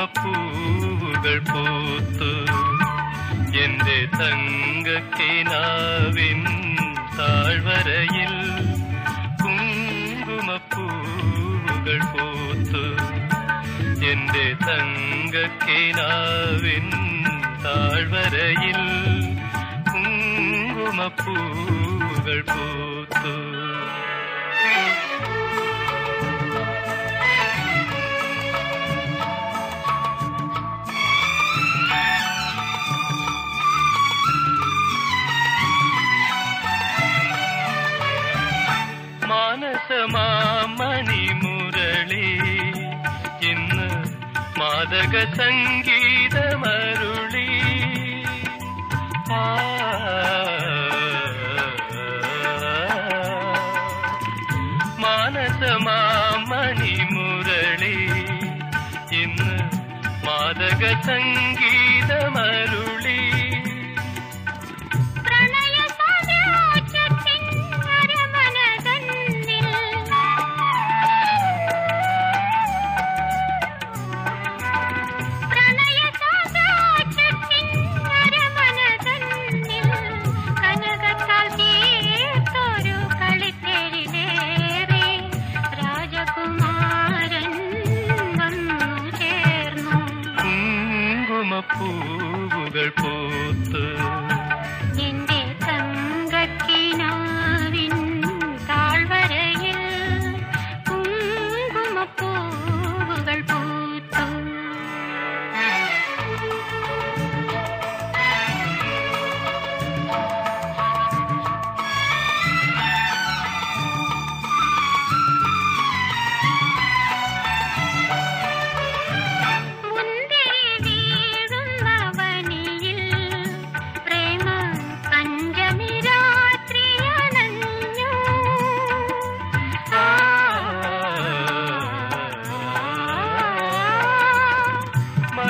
കുങ്കുമപ്പൂവുകൾ പൂത്തു എന്റെ തങ്കക്കിനാവിൻ താഴ്വരയിൽ കുങ്കുമപ്പൂവുകൾ പൂത്തു. എന്റെ തങ്കക്കിനാവിൻ താഴ്വരയിൽ കുങ്കുമപ്പൂവുകൾ പൂത്തു. മാദക സംഗീതമരുളി. ആ. മാനസമാമണി മുരളി. ഇന്ന് മാദക സംഗീതമരുളി കുങ്കുമപ്പൂവുകൾ പൂത്ത്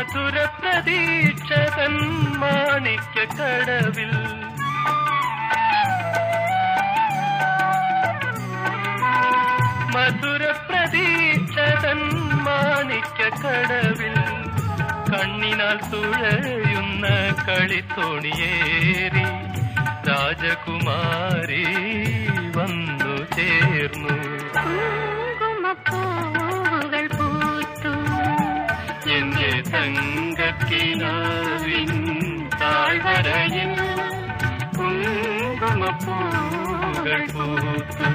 മധുര പ്രതീക്ഷകൻ മാണിക്യ കടവിൽ. മധുര പ്രതീക്ഷകൻ മാണിക്യ കടവിൽ. കണ്ണിനാൽ തുഴയുന്ന കളിത്തോണിയേറി രാജകുമാരി. എന്റെ തങ്കക്കിനാവിൻ താഴ്വരയിൽ കുങ്കുമപ്പൂകൾ പൂത്തു